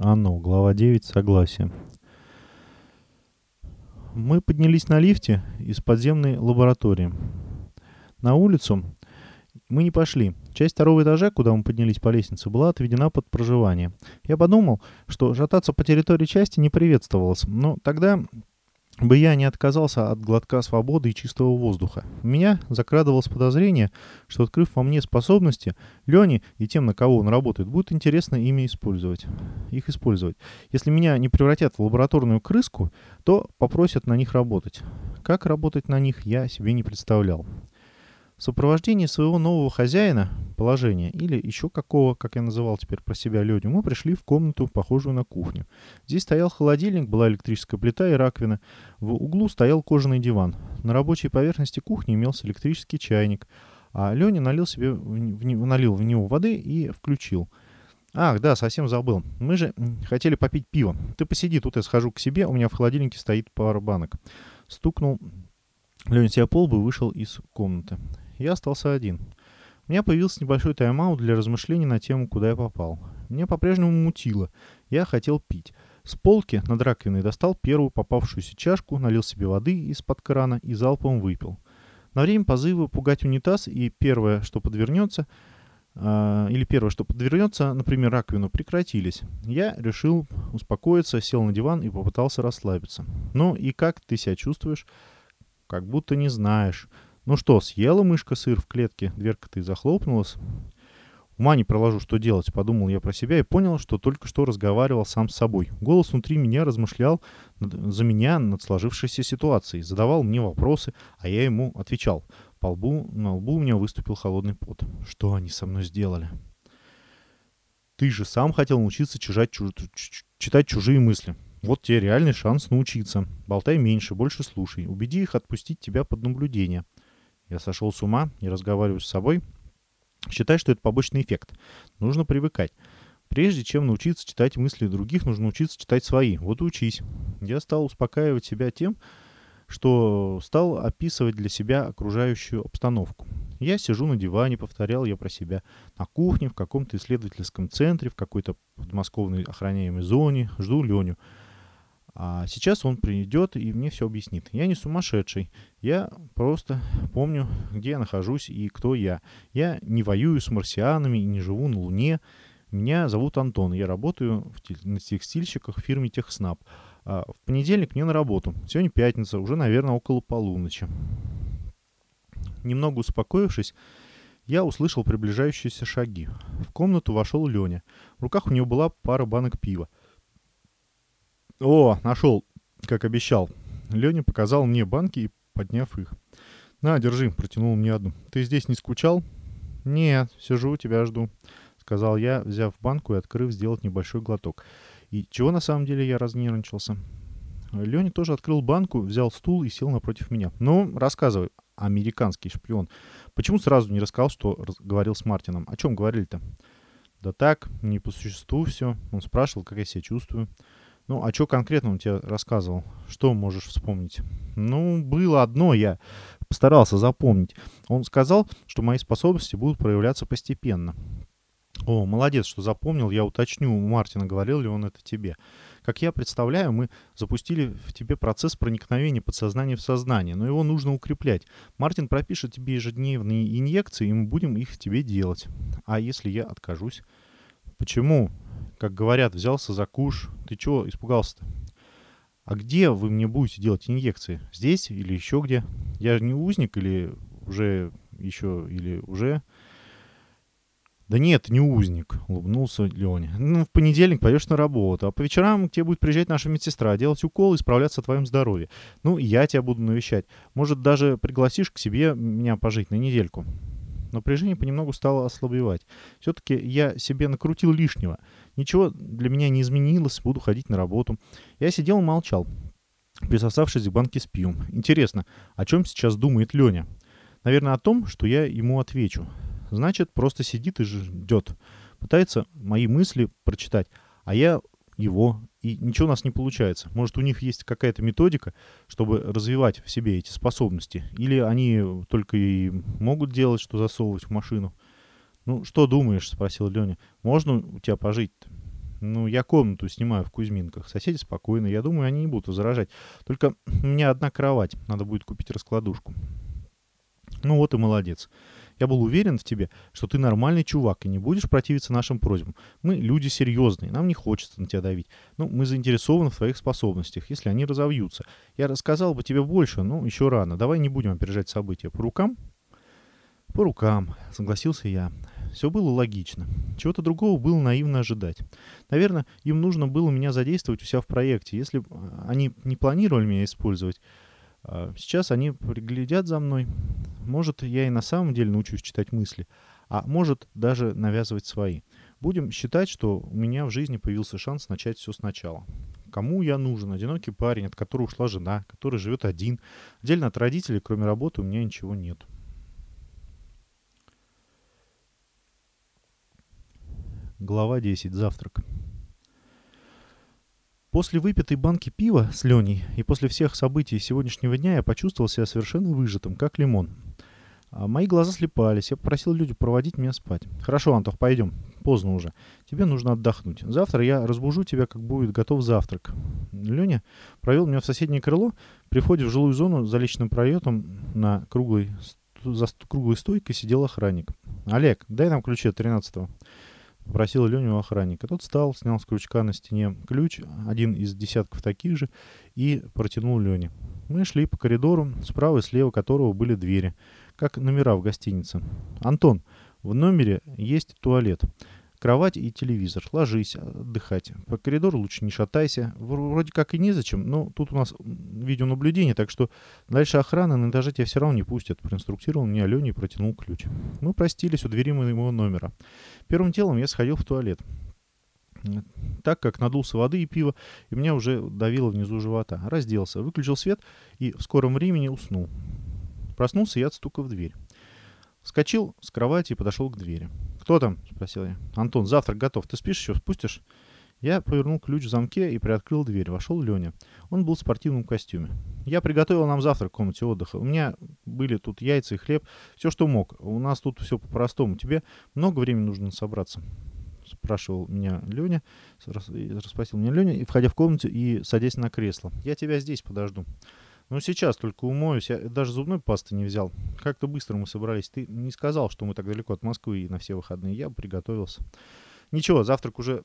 Анна, глава 9, согласие. Мы поднялись на лифте из подземной лаборатории. На улицу мы не пошли. Часть второго этажа, куда мы поднялись по лестнице, была отведена под проживание. Я подумал, что жататься по территории части не приветствовалось, но тогда бы я не отказался от глотка свободы и чистого воздуха. У меня закрадывалось подозрение, что, открыв во мне способности, Лене и тем, на кого он работает, будет интересно ими использовать. Их использовать. Если меня не превратят в лабораторную крыску, то попросят на них работать. Как работать на них, я себе не представлял. В сопровождении своего нового хозяина, положения, или еще какого, как я называл теперь про себя Леню, мы пришли в комнату, похожую на кухню. Здесь стоял холодильник, была электрическая плита и раковина. В углу стоял кожаный диван. На рабочей поверхности кухни имелся электрический чайник. А Леня налил себе в, в, налил в него воды и включил. Ах, да, совсем забыл. Мы же хотели попить пиво. Ты посиди, тут я схожу к себе, у меня в холодильнике стоит пара банок. Стукнул Леня себя пол бы вышел из комнаты я остался один. У меня появился небольшой тайм-аут для размышлений на тему, куда я попал. Мне по-прежнему мутило. Я хотел пить. С полки над раковиной достал первую попавшуюся чашку, налил себе воды из-под крана и залпом выпил. На время позыва пугать унитаз и первое, что подвернется, э, или первое, что подвернется, например, раковину, прекратились. Я решил успокоиться, сел на диван и попытался расслабиться. Ну и как ты себя чувствуешь? Как будто не знаешь. Ну что, съела мышка сыр в клетке, дверка-то и захлопнулась. Ума не проложу, что делать, подумал я про себя и понял, что только что разговаривал сам с собой. Голос внутри меня размышлял за меня над сложившейся ситуацией, задавал мне вопросы, а я ему отвечал. По лбу, на лбу у меня выступил холодный пот. Что они со мной сделали? Ты же сам хотел научиться чужать, чуж... читать чужие мысли. Вот тебе реальный шанс научиться. Болтай меньше, больше слушай. Убеди их отпустить тебя под наблюдение. Я сошел с ума, не разговариваю с собой. Считай, что это побочный эффект. Нужно привыкать. Прежде чем научиться читать мысли других, нужно учиться читать свои. Вот учись. Я стал успокаивать себя тем, что стал описывать для себя окружающую обстановку. Я сижу на диване, повторял я про себя, на кухне, в каком-то исследовательском центре, в какой-то подмосковной охраняемой зоне, жду Леню. А сейчас он придет и мне все объяснит. Я не сумасшедший. Я просто помню, где я нахожусь и кто я. Я не воюю с марсианами и не живу на Луне. Меня зовут Антон. Я работаю в, на текстильщиках в фирме Техснаб. А в понедельник мне на работу. Сегодня пятница, уже, наверное, около полуночи. Немного успокоившись, я услышал приближающиеся шаги. В комнату вошел Леня. В руках у него была пара банок пива. О, нашел, как обещал. Леня показал мне банки и подняв их. На, держи, протянул мне одну. Ты здесь не скучал? Нет, сижу, тебя жду, сказал я, взяв банку и открыв сделать небольшой глоток. И чего на самом деле я разнервничался? Леня тоже открыл банку, взял стул и сел напротив меня. Ну, рассказывай, американский шпион. Почему сразу не рассказал, что говорил с Мартином? О чем говорили-то? Да так, не по существу все. Он спрашивал, как я себя чувствую. Ну, а что конкретно он тебе рассказывал? Что можешь вспомнить? Ну, было одно, я постарался запомнить. Он сказал, что мои способности будут проявляться постепенно. О, молодец, что запомнил. Я уточню у Мартина, говорил ли он это тебе. Как я представляю, мы запустили в тебе процесс проникновения подсознания в сознание, но его нужно укреплять. Мартин пропишет тебе ежедневные инъекции, и мы будем их тебе делать. А если я откажусь? Почему? Как говорят, взялся за куш. Ты чего испугался-то? А где вы мне будете делать инъекции? Здесь или еще где? Я же не узник или уже еще, или уже... Да нет, не узник, улыбнулся Леня. Ну, в понедельник пойдешь на работу, а по вечерам к тебе будет приезжать наша медсестра, делать укол и справляться о твоем здоровье. Ну, я тебя буду навещать. Может, даже пригласишь к себе меня пожить на недельку. Напряжение понемногу стало ослабевать. Все-таки я себе накрутил лишнего. Ничего для меня не изменилось, буду ходить на работу. Я сидел и молчал, присосавшись к банке с пивом. Интересно, о чем сейчас думает Леня? Наверное, о том, что я ему отвечу. Значит, просто сидит и ждет. Пытается мои мысли прочитать, а я его, и ничего у нас не получается. Может, у них есть какая-то методика, чтобы развивать в себе эти способности? Или они только и могут делать, что засовывать в машину? «Ну, что думаешь?» — спросил Леня. «Можно у тебя пожить-то?» Ну, я комнату снимаю в Кузьминках. Соседи спокойны. Я думаю, они не будут возражать. Только у меня одна кровать. Надо будет купить раскладушку. Ну вот и молодец. Я был уверен в тебе, что ты нормальный чувак и не будешь противиться нашим просьбам. Мы люди серьезные, нам не хочется на тебя давить. Ну, мы заинтересованы в твоих способностях, если они разовьются. Я рассказал бы тебе больше, но еще рано. Давай не будем опережать события. По рукам? По рукам, согласился я. Все было логично. Чего-то другого было наивно ожидать. Наверное, им нужно было меня задействовать у себя в проекте. Если они не планировали меня использовать, а, сейчас они приглядят за мной. Может, я и на самом деле научусь читать мысли, а может даже навязывать свои. Будем считать, что у меня в жизни появился шанс начать все сначала. Кому я нужен? Одинокий парень, от которого ушла жена, который живет один. Отдельно от родителей, кроме работы, у меня ничего нет. Глава 10. Завтрак. После выпитой банки пива с Леней и после всех событий сегодняшнего дня я почувствовал себя совершенно выжатым, как лимон. А мои глаза слепались. Я попросил людей проводить меня спать. Хорошо, Антох, пойдем. Поздно уже. Тебе нужно отдохнуть. Завтра я разбужу тебя, как будет готов завтрак. Леня провел меня в соседнее крыло. При входе в жилую зону за личным проектом на круглой, за круглой стойкой сидел охранник. Олег, дай нам ключи от 13-го. Попросил Леню у охранника. Тот встал, снял с крючка на стене ключ, один из десятков таких же, и протянул Лене. Мы шли по коридору, справа и слева которого были двери, как номера в гостинице. «Антон, в номере есть туалет. Кровать и телевизор. Ложись отдыхать. По коридору лучше не шатайся. Вроде как и незачем, но тут у нас видеонаблюдение, так что дальше охрана на этаже тебя все равно не пустят. Проинструктировал меня Леня и протянул ключ. Мы простились у двери моего номера. Первым делом я сходил в туалет. Так как надулся воды и пива, и меня уже давило внизу живота. Разделся, выключил свет и в скором времени уснул. Проснулся я от стука в дверь. Вскочил с кровати и подошел к двери. «Кто там?» — спросил я. «Антон, завтрак готов. Ты спишь еще? Спустишь?» Я повернул ключ в замке и приоткрыл дверь. Вошел Леня. Он был в спортивном костюме. «Я приготовил нам завтрак в комнате отдыха. У меня были тут яйца и хлеб. Все, что мог. У нас тут все по-простому. Тебе много времени нужно собраться?» спрашивал меня Леня, расспросил меня Леня, и входя в комнату и садясь на кресло. «Я тебя здесь подожду». Ну, сейчас только умоюсь. Я даже зубной пасты не взял. Как-то быстро мы собрались. Ты не сказал, что мы так далеко от Москвы и на все выходные. Я приготовился. Ничего, завтрак уже...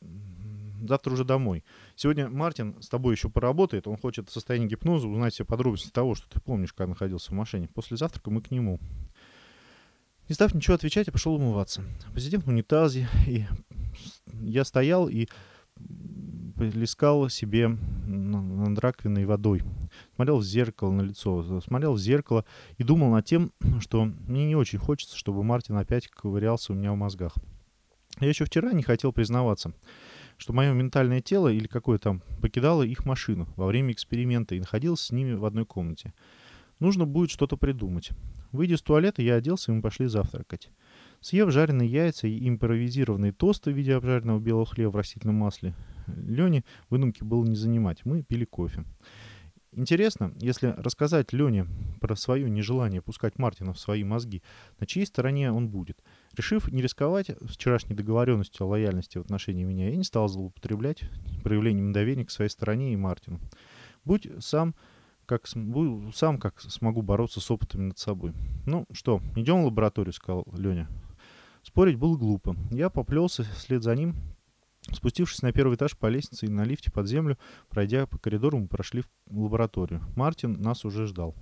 Завтра уже домой. Сегодня Мартин с тобой еще поработает. Он хочет в состоянии гипноза узнать все подробности того, что ты помнишь, когда находился в машине. После завтрака мы к нему. Не став ничего отвечать, я пошел умываться. Посидев в унитазе, и я стоял и плескал себе над раковиной водой. Смотрел в зеркало на лицо, смотрел в зеркало и думал над тем, что мне не очень хочется, чтобы Мартин опять ковырялся у меня в мозгах. Я еще вчера не хотел признаваться, что мое ментальное тело или какое там покидало их машину во время эксперимента и находилось с ними в одной комнате. Нужно будет что-то придумать. Выйдя из туалета, я оделся, и мы пошли завтракать. Съев жареные яйца и импровизированные тосты в виде обжаренного белого хлеба в растительном масле, Лене выдумки было не занимать. Мы пили кофе. Интересно, если рассказать Лене про свое нежелание пускать Мартина в свои мозги, на чьей стороне он будет. Решив не рисковать вчерашней договоренностью о лояльности в отношении меня, я не стал злоупотреблять проявлением доверия к своей стороне и Мартину. Будь сам как сам как смогу бороться с опытами над собой. Ну что, идем в лабораторию, сказал Леня. Спорить было глупо. Я поплелся вслед за ним, Спустившись на первый этаж по лестнице и на лифте под землю, пройдя по коридору, мы прошли в лабораторию. Мартин нас уже ждал.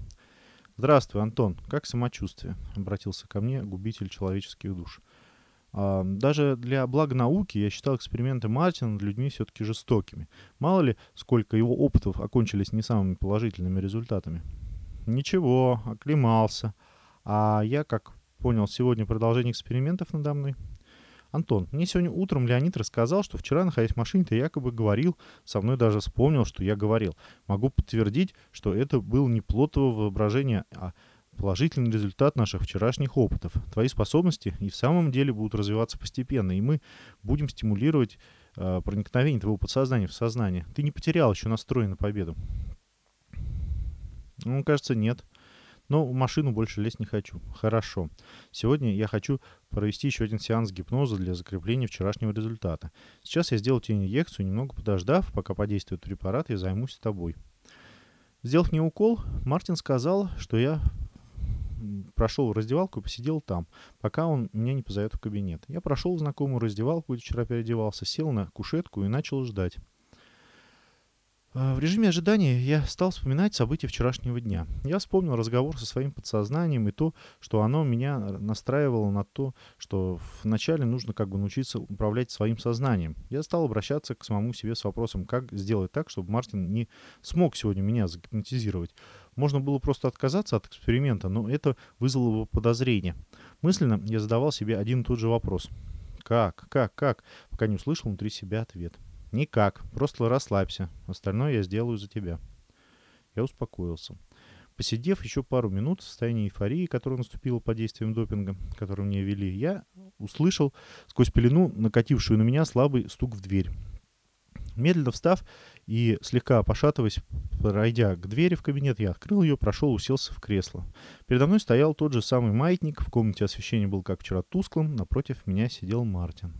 «Здравствуй, Антон. Как самочувствие?» — обратился ко мне губитель человеческих душ. А, даже для блага науки я считал эксперименты Мартина над людьми все-таки жестокими. Мало ли, сколько его опытов окончились не самыми положительными результатами. Ничего, оклемался. А я, как понял, сегодня продолжение экспериментов надо мной. Антон, мне сегодня утром Леонид рассказал, что вчера, находясь в машине, ты якобы говорил, со мной даже вспомнил, что я говорил. Могу подтвердить, что это был не плотово воображение, а положительный результат наших вчерашних опытов. Твои способности и в самом деле будут развиваться постепенно, и мы будем стимулировать э, проникновение твоего подсознания в сознание. Ты не потерял еще настрой на победу. Ну, кажется, нет. Но в машину больше лезть не хочу. Хорошо. Сегодня я хочу провести еще один сеанс гипноза для закрепления вчерашнего результата. Сейчас я сделаю тебе инъекцию, немного подождав, пока подействует препарат, я займусь тобой. Сделав мне укол, Мартин сказал, что я прошел в раздевалку и посидел там, пока он меня не позовет в кабинет. Я прошел в знакомую раздевалку, где вчера переодевался, сел на кушетку и начал ждать. А, в режиме ожидания я стал вспоминать события вчерашнего дня. Я вспомнил разговор со своим подсознанием и то, что оно меня настраивало на то, что вначале нужно как бы научиться управлять своим сознанием. Я стал обращаться к самому себе с вопросом, как сделать так, чтобы Мартин не смог сегодня меня загипнотизировать. Можно было просто отказаться от эксперимента, но это вызвало бы подозрение. Мысленно я задавал себе один и тот же вопрос. Как, как, как, пока не услышал внутри себя ответ. Никак. Просто расслабься. Остальное я сделаю за тебя. Я успокоился. Посидев еще пару минут в состоянии эйфории, которая наступила под действием допинга, который мне вели, я услышал сквозь пелену накатившую на меня слабый стук в дверь. Медленно встав и слегка пошатываясь, пройдя к двери в кабинет, я открыл ее, прошел, уселся в кресло. Передо мной стоял тот же самый маятник, в комнате освещение было как вчера тусклым, напротив меня сидел Мартин.